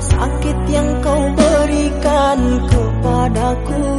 sakit yang kau berikan kepadaku.